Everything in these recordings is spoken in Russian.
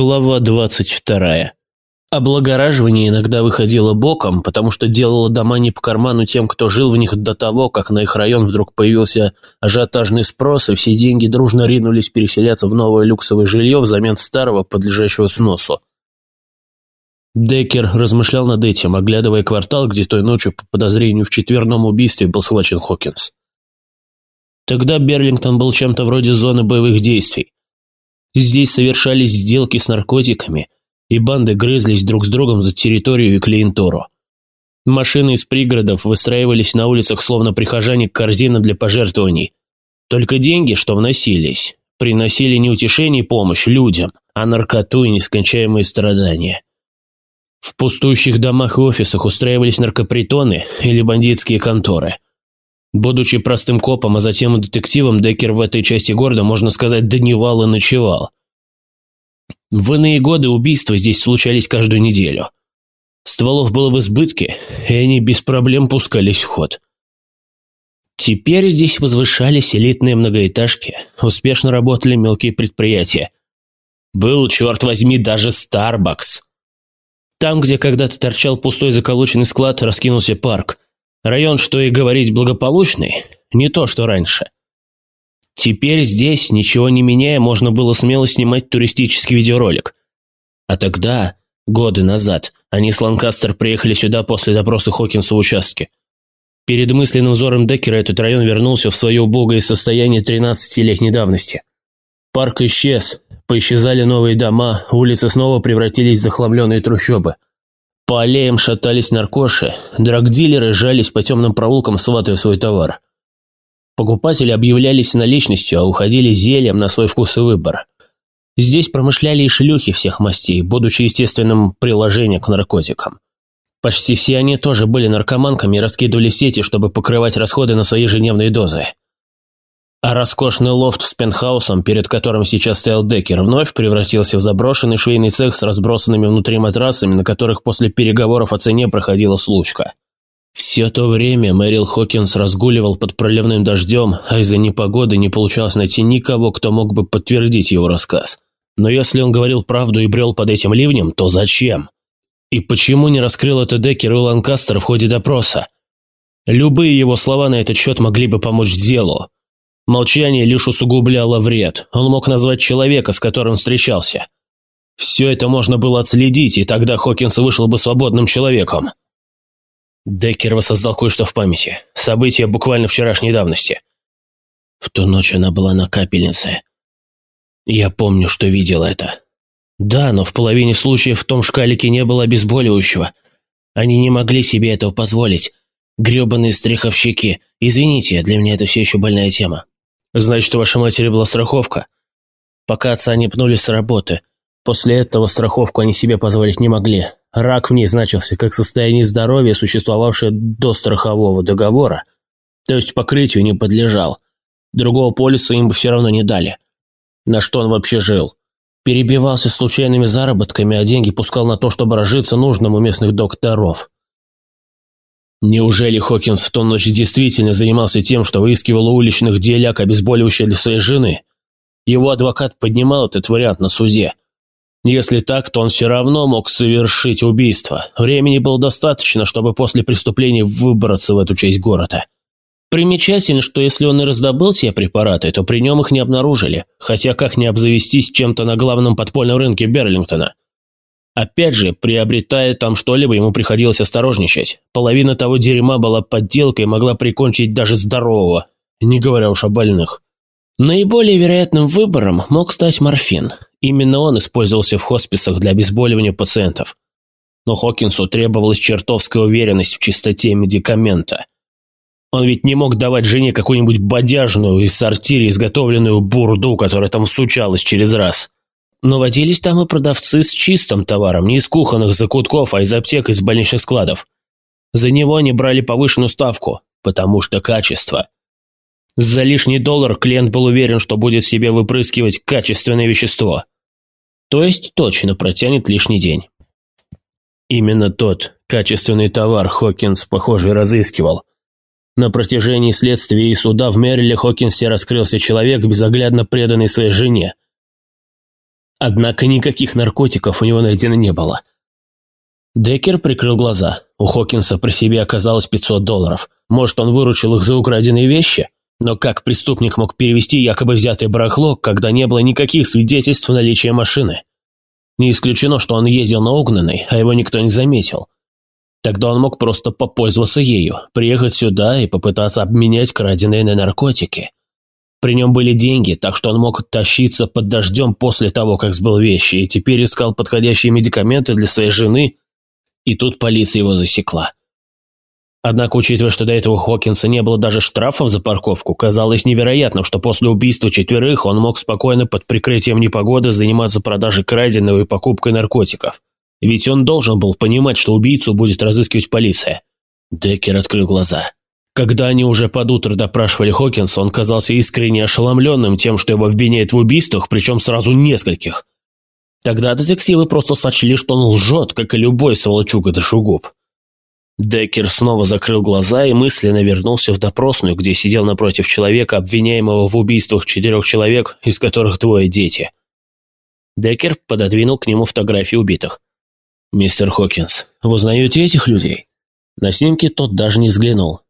Глава двадцать вторая. Облагораживание иногда выходило боком, потому что делало дома не по карману тем, кто жил в них до того, как на их район вдруг появился ажиотажный спрос, и все деньги дружно ринулись переселяться в новое люксовое жилье взамен старого, подлежащего сносу. Деккер размышлял над этим, оглядывая квартал, где той ночью по подозрению в четверном убийстве был схвачен Хокинс. Тогда Берлингтон был чем-то вроде зоны боевых действий. Здесь совершались сделки с наркотиками, и банды грызлись друг с другом за территорию и клиентуру. Машины из пригородов выстраивались на улицах словно прихожане корзина для пожертвований. Только деньги, что вносились, приносили не утешение и помощь людям, а наркоту и нескончаемые страдания. В пустующих домах и офисах устраивались наркопритоны или бандитские конторы. Будучи простым копом, а затем и детективом, Деккер в этой части города, можно сказать, дневал и ночевал. В иные годы убийства здесь случались каждую неделю. Стволов было в избытке, и они без проблем пускались в ход. Теперь здесь возвышались элитные многоэтажки, успешно работали мелкие предприятия. Был, черт возьми, даже Starbucks. Там, где когда-то торчал пустой заколоченный склад, раскинулся парк. Район, что и говорить, благополучный, не то, что раньше. Теперь здесь, ничего не меняя, можно было смело снимать туристический видеоролик. А тогда, годы назад, они с Ланкастер приехали сюда после допроса Хокинса в участке. Перед мысленным взором Деккера этот район вернулся в свое убогое состояние 13-летней давности. Парк исчез, поисчезали новые дома, улицы снова превратились в захламленные трущобы. По аллеям шатались наркоши, драгдилеры жались по темным проулкам, сватая свой товар. Покупатели объявлялись наличностью, а уходили зельем на свой вкус и выбор. Здесь промышляли и шлюхи всех мастей, будучи естественным приложением к наркотикам. Почти все они тоже были наркоманками и раскидывали сети, чтобы покрывать расходы на свои ежедневные дозы. А роскошный лофт с пентхаусом, перед которым сейчас стоял Деккер, вновь превратился в заброшенный швейный цех с разбросанными внутри матрасами, на которых после переговоров о цене проходила случка. Все то время Мэрил Хокинс разгуливал под проливным дождем, а из-за непогоды не получалось найти никого, кто мог бы подтвердить его рассказ. Но если он говорил правду и брел под этим ливнем, то зачем? И почему не раскрыл это Деккер и Ланкастер в ходе допроса? Любые его слова на этот счет могли бы помочь делу. Молчание лишь усугубляло вред. Он мог назвать человека, с которым встречался. Все это можно было отследить, и тогда Хокинс вышел бы свободным человеком. Деккер воссоздал кое-что в памяти. События буквально вчерашней давности. В ту ночь она была на капельнице. Я помню, что видел это. Да, но в половине случаев в том шкалике не было обезболивающего. Они не могли себе этого позволить. Гребаные стриховщики. Извините, для меня это все еще больная тема. Значит, у вашей матери была страховка. Пока отца не пнули с работы. После этого страховку они себе позволить не могли. Рак в ней значился как состояние здоровья, существовавшее до страхового договора. То есть покрытию не подлежал. Другого полиса им бы все равно не дали. На что он вообще жил? Перебивался случайными заработками, а деньги пускал на то, чтобы разжиться нужным у местных докторов. Неужели Хокинс в ту ночь действительно занимался тем, что выискивал у уличных деляк обезболивающее для своей жены? Его адвокат поднимал этот вариант на суде. Если так, то он все равно мог совершить убийство. Времени было достаточно, чтобы после преступления выбраться в эту часть города. Примечательно, что если он и раздобыл те препараты, то при нем их не обнаружили, хотя как не обзавестись чем-то на главном подпольном рынке Берлингтона. Опять же, приобретая там что-либо, ему приходилось осторожничать. Половина того дерьма была подделкой и могла прикончить даже здорового, не говоря уж о больных. Наиболее вероятным выбором мог стать морфин. Именно он использовался в хосписах для обезболивания пациентов. Но Хокинсу требовалась чертовская уверенность в чистоте медикамента. Он ведь не мог давать жене какую-нибудь бодяжную из сортири изготовленную бурду, которая там сучалась через раз. Но водились там и продавцы с чистым товаром, не из кухонных закутков, а из аптек из больничных складов. За него они брали повышенную ставку, потому что качество. За лишний доллар клиент был уверен, что будет себе выпрыскивать качественное вещество. То есть точно протянет лишний день. Именно тот качественный товар Хокинс, похоже, разыскивал. На протяжении следствия и суда в Мэриле Хокинсе раскрылся человек, безоглядно преданный своей жене – Однако никаких наркотиков у него найдено не было. Деккер прикрыл глаза. У Хокинса при себе оказалось 500 долларов. Может, он выручил их за украденные вещи? Но как преступник мог перевести якобы взятое барахло, когда не было никаких свидетельств наличия машины? Не исключено, что он ездил на угнанной, а его никто не заметил. Тогда он мог просто попользоваться ею, приехать сюда и попытаться обменять краденые на наркотики. При нем были деньги, так что он мог тащиться под дождем после того, как сбыл вещи, и теперь искал подходящие медикаменты для своей жены, и тут полиция его засекла. Однако, учитывая, что до этого Хокинса не было даже штрафов за парковку, казалось невероятным, что после убийства четверых он мог спокойно под прикрытием непогоды заниматься продажей краденого и покупкой наркотиков. Ведь он должен был понимать, что убийцу будет разыскивать полиция. Деккер открыл глаза. Когда они уже под утро допрашивали Хокинса, он казался искренне ошеломленным тем, что его обвиняют в убийствах, причем сразу нескольких. Тогда детективы просто сочли, что он лжет, как и любой сволочуга-душегуб. Деккер снова закрыл глаза и мысленно вернулся в допросную, где сидел напротив человека, обвиняемого в убийствах четырех человек, из которых двое дети. Деккер пододвинул к нему фотографии убитых. «Мистер Хокинс, вы узнаете этих людей?» На снимке тот даже не взглянул.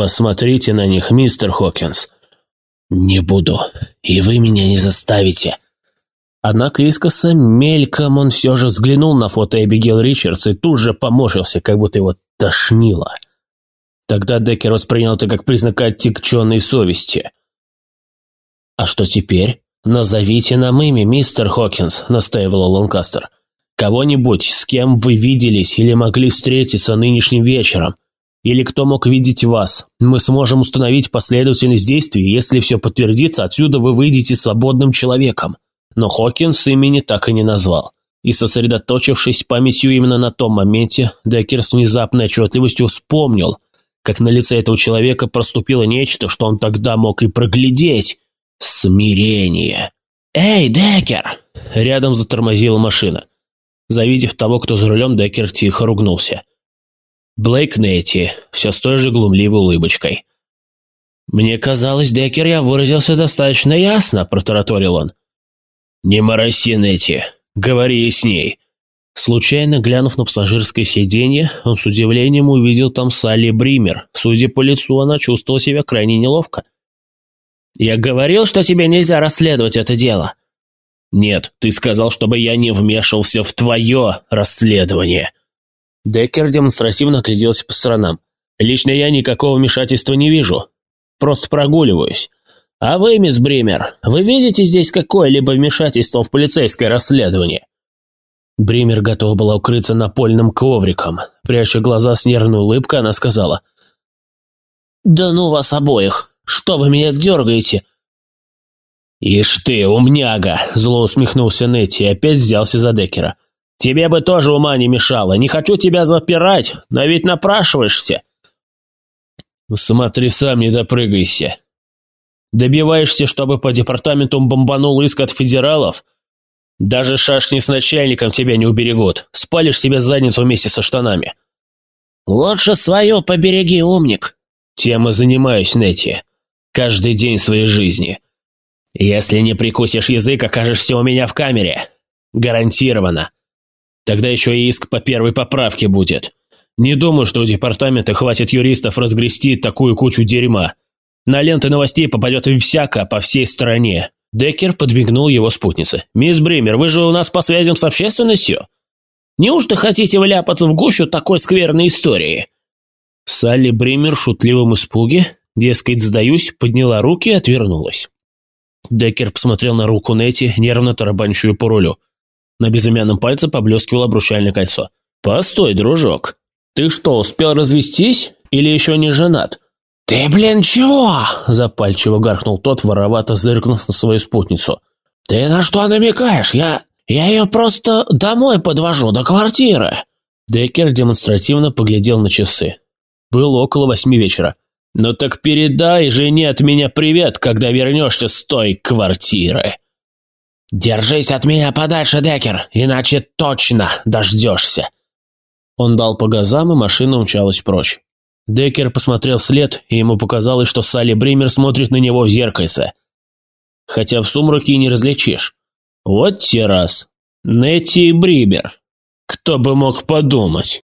Посмотрите на них, мистер Хокинс. Не буду, и вы меня не заставите. Однако искоса мельком он все же взглянул на фото Эбигейл Ричардс и тут же поморщился, как будто его тошнило. Тогда Деккер воспринял это как признак оттекченной совести. «А что теперь? Назовите нам имя, мистер Хокинс», — настаивал Ланкастер. «Кого-нибудь, с кем вы виделись или могли встретиться нынешним вечером. Или кто мог видеть вас? Мы сможем установить последовательность действий, если все подтвердится, отсюда вы выйдете свободным человеком. Но Хокинс имени так и не назвал. И сосредоточившись памятью именно на том моменте, Деккер с внезапной отчетливостью вспомнил, как на лице этого человека проступило нечто, что он тогда мог и проглядеть. Смирение. «Эй, Деккер!» Рядом затормозила машина. Завидев того, кто за рулем, Деккер тихо ругнулся. Блейк Нетти, все с той же глумливой улыбочкой. «Мне казалось, Деккер, я выразился достаточно ясно», – протараторил он. «Не мороси, Нетти, говори с ней». Случайно глянув на пассажирское сиденье, он с удивлением увидел там Салли Бример. Судя по лицу, она чувствовала себя крайне неловко. «Я говорил, что тебе нельзя расследовать это дело». «Нет, ты сказал, чтобы я не вмешивался в твое расследование». Деккер демонстративно огляделся по сторонам. «Лично я никакого вмешательства не вижу. Просто прогуливаюсь. А вы, мисс Бример, вы видите здесь какое-либо вмешательство в полицейское расследование?» Бример готова была укрыться напольным ковриком. Пряча глаза с нервной улыбкой, она сказала. «Да ну вас обоих! Что вы меня дергаете?» «Ишь ты, умняга!» – зло усмехнулся Нетти и опять взялся за Деккера. Тебе бы тоже ума не мешало. Не хочу тебя запирать, но ведь напрашиваешься. Смотри сам, не допрыгайся. Добиваешься, чтобы по департаменту бомбанул иск от федералов? Даже шашни с начальником тебя не уберегут. Спалишь себе задницу вместе со штанами. Лучше свое побереги, умник. Тем и занимаюсь, Нетти. Каждый день своей жизни. Если не прикусишь язык, окажешься у меня в камере. Гарантированно. Тогда еще и иск по первой поправке будет. Не думаю, что у департамента хватит юристов разгрести такую кучу дерьма. На ленты новостей попадет и всяко по всей стране. Деккер подмигнул его спутнице. «Мисс Бример, вы же у нас по связям с общественностью? Неужто хотите вляпаться в гущу такой скверной истории?» Салли Бример в шутливом испуге, дескать, сдаюсь, подняла руки и отвернулась. Деккер посмотрел на руку Нети, нервно тарабанщую по рулю. На безымянном пальце поблескивало обручальное кольцо. «Постой, дружок, ты что, успел развестись или еще не женат?» «Ты, блин, чего?» – запальчиво гаркнул тот, воровато зыркнув на свою спутницу. «Ты на что намекаешь? Я... я ее просто домой подвожу, до квартиры!» Деккер демонстративно поглядел на часы. Было около восьми вечера. «Ну так передай жене от меня привет, когда вернешься с той квартиры!» «Держись от меня подальше, Деккер, иначе точно дождешься!» Он дал по газам, и машина умчалась прочь. Деккер посмотрел вслед, и ему показалось, что Салли Бример смотрит на него в зеркальце. Хотя в сумраке и не различишь. Вот те раз. Нетти и Брибер. Кто бы мог подумать.